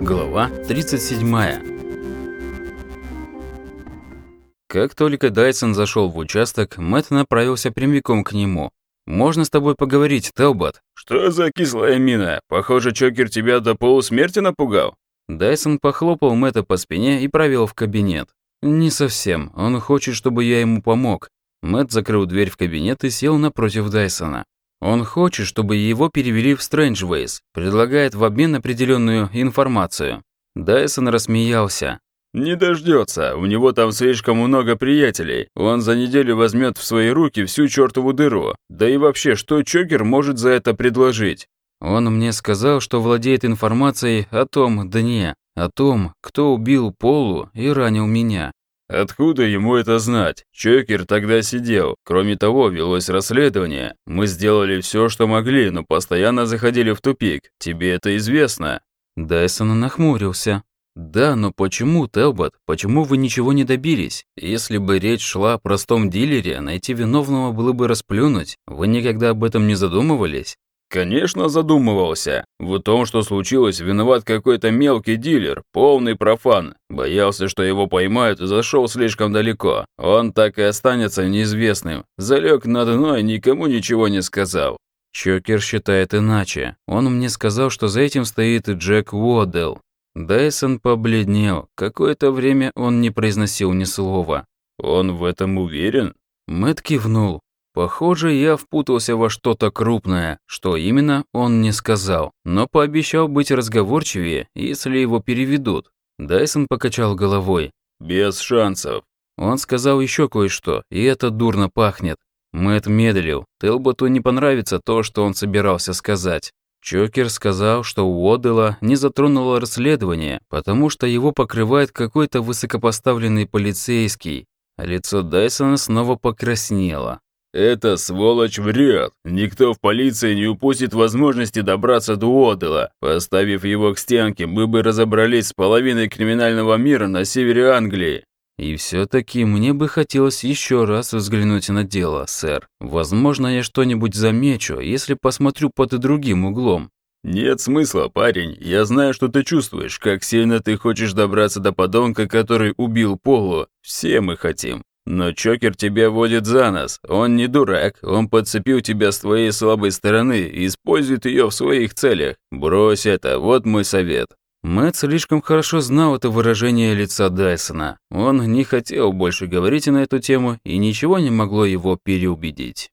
Глава 37. Как только Дайсон зашел в участок, Мэтт направился прямиком к нему. «Можно с тобой поговорить, Телбот?» «Что за кислая мина? Похоже, Чокер тебя до полусмерти напугал». Дайсон похлопал Мэтта по спине и провел в кабинет. «Не совсем. Он хочет, чтобы я ему помог». Мэтт закрыл дверь в кабинет и сел напротив Дайсона. Он хочет, чтобы его перевели в Strangeways, предлагает в обмен определенную информацию. Дайсон рассмеялся. «Не дождется. У него там слишком много приятелей. Он за неделю возьмет в свои руки всю чертову дыру. Да и вообще, что Чокер может за это предложить?» Он мне сказал, что владеет информацией о том дне, о том, кто убил Полу и ранил меня. Откуда ему это знать? Чокер тогда сидел. Кроме того, велось расследование. Мы сделали все, что могли, но постоянно заходили в тупик. Тебе это известно?» Дайсон нахмурился. «Да, но почему, Телбот? Почему вы ничего не добились? Если бы речь шла о простом дилере, найти виновного было бы расплюнуть. Вы никогда об этом не задумывались?» Конечно, задумывался. В том, что случилось, виноват какой-то мелкий дилер, полный профан. Боялся, что его поймают и зашел слишком далеко. Он так и останется неизвестным. Залег на дно и никому ничего не сказал. Чокер считает иначе. Он мне сказал, что за этим стоит Джек Уоддell. Дайсон побледнел. Какое-то время он не произносил ни слова. «Он в этом уверен?» Мэтт кивнул. Похоже, я впутался во что-то крупное, что именно он не сказал, но пообещал быть разговорчивее, если его переведут. Дайсон покачал головой. «Без шансов». Он сказал еще кое-что, и это дурно пахнет. Мэтт медлил. Телботу не понравится то, что он собирался сказать. Чокер сказал, что Уоддела не затронуло расследование, потому что его покрывает какой-то высокопоставленный полицейский. Лицо Дайсона снова покраснело. «Эта сволочь врет. Никто в полиции не упустит возможности добраться до Одела. Поставив его к стенке, мы бы разобрались с половиной криминального мира на севере Англии». «И все-таки мне бы хотелось еще раз взглянуть на дело, сэр. Возможно, я что-нибудь замечу, если посмотрю под другим углом». «Нет смысла, парень. Я знаю, что ты чувствуешь, как сильно ты хочешь добраться до подонка, который убил Полу. Все мы хотим. Но Чокер тебя водит за нос. Он не дурак. Он подцепил тебя с твоей слабой стороны и использует ее в своих целях. Брось это, вот мой совет». Мэтт слишком хорошо знал это выражение лица Дайсона. Он не хотел больше говорить на эту тему, и ничего не могло его переубедить.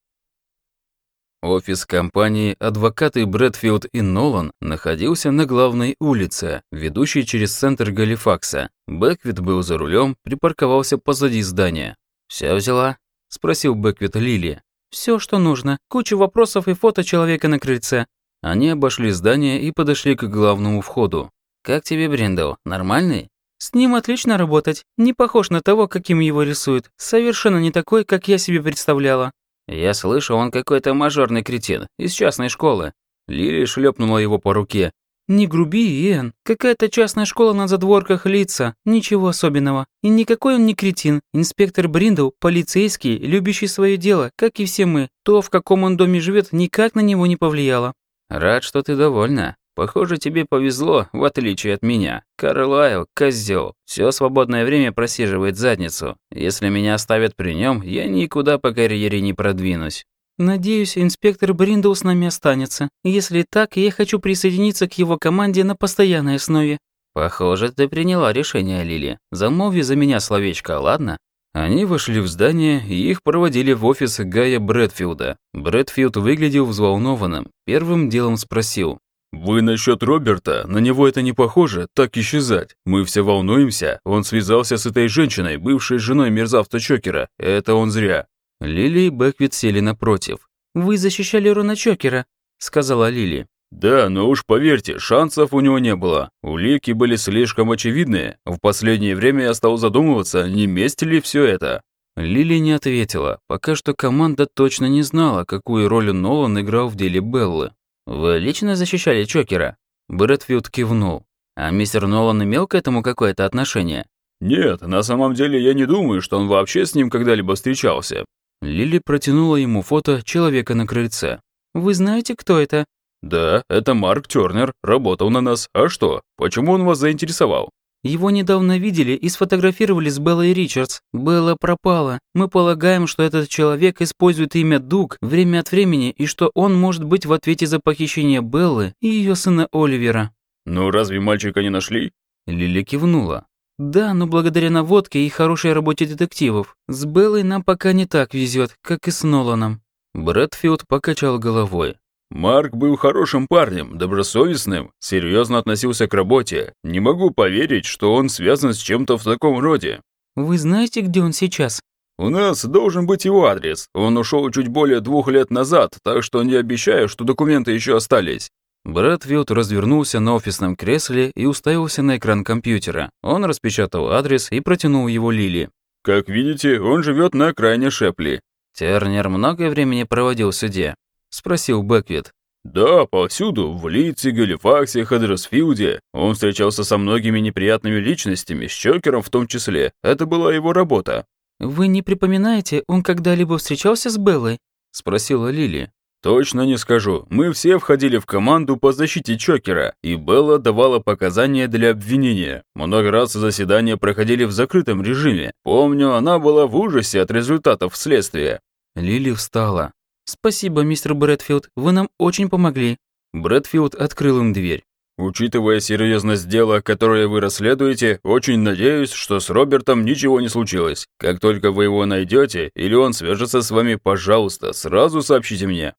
Офис компании «Адвокаты Брэдфилд и Нолан» находился на главной улице, ведущей через центр Галифакса. Бэквит был за рулем, припарковался позади здания. «Все взяла?» – спросил Бэквит Лили. «Все, что нужно. Куча вопросов и фото человека на крыльце». Они обошли здание и подошли к главному входу. «Как тебе Бриндл? Нормальный?» «С ним отлично работать. Не похож на того, каким его рисуют. Совершенно не такой, как я себе представляла». «Я слышу, он какой-то мажорный кретин, из частной школы». Лили шлепнула его по руке. «Не груби, Иэн. Какая-то частная школа на задворках лица. Ничего особенного. И никакой он не кретин. Инспектор Бриндл – полицейский, любящий свое дело, как и все мы. То, в каком он доме живет, никак на него не повлияло». «Рад, что ты довольна. Похоже, тебе повезло, в отличие от меня. Карлайл – козел. Все свободное время просиживает задницу. Если меня оставят при нем, я никуда по карьере не продвинусь. «Надеюсь, инспектор Бриндл с нами останется. Если так, я хочу присоединиться к его команде на постоянной основе». «Похоже, ты приняла решение, Лили. Замолви за меня словечко, ладно?» Они вошли в здание, и их проводили в офис Гая Брэдфилда. Брэдфилд выглядел взволнованным. Первым делом спросил. «Вы насчет Роберта? На него это не похоже, так исчезать. Мы все волнуемся. Он связался с этой женщиной, бывшей женой мерзавца Чокера. Это он зря. Лили и Бэквит сели напротив. «Вы защищали Рона Чокера», — сказала Лили. «Да, но уж поверьте, шансов у него не было. Улики были слишком очевидные. В последнее время я стал задумываться, не месть ли все это». Лили не ответила. Пока что команда точно не знала, какую роль Нолан играл в деле Беллы. «Вы лично защищали Чокера?» Брэдфилд кивнул. «А мистер Нолан имел к этому какое-то отношение?» «Нет, на самом деле я не думаю, что он вообще с ним когда-либо встречался. Лили протянула ему фото человека на крыльце. «Вы знаете, кто это?» «Да, это Марк Тёрнер, работал на нас. А что? Почему он вас заинтересовал?» Его недавно видели и сфотографировали с Беллой Ричардс. Белла пропала. Мы полагаем, что этот человек использует имя Дуг время от времени и что он может быть в ответе за похищение Беллы и ее сына Оливера. «Ну разве мальчика не нашли?» Лили кивнула. Да, но благодаря наводке и хорошей работе детективов. С Беллой нам пока не так везет, как и с Ноланом. Брэдфилд покачал головой. Марк был хорошим парнем, добросовестным, серьезно относился к работе. Не могу поверить, что он связан с чем-то в таком роде. Вы знаете, где он сейчас? У нас должен быть его адрес. Он ушел чуть более двух лет назад, так что не обещаю, что документы еще остались. Брэдфилд развернулся на офисном кресле и уставился на экран компьютера. Он распечатал адрес и протянул его Лили. Как видите, он живет на окраине Шепли. Тернер много времени проводил в суде спросил Бэквит. «Да, повсюду, в Лидсе, Галифаксе, Хаддерсфилде. Он встречался со многими неприятными личностями, с Чокером в том числе. Это была его работа». «Вы не припоминаете, он когда-либо встречался с Беллой?» – спросила Лили. «Точно не скажу. Мы все входили в команду по защите Чокера, и Белла давала показания для обвинения. Много раз заседания проходили в закрытом режиме. Помню, она была в ужасе от результатов следствия». Лили встала. «Спасибо, мистер Брэдфилд, вы нам очень помогли». Брэдфилд открыл им дверь. «Учитывая серьезность дела, которое вы расследуете, очень надеюсь, что с Робертом ничего не случилось. Как только вы его найдете или он свяжется с вами, пожалуйста, сразу сообщите мне».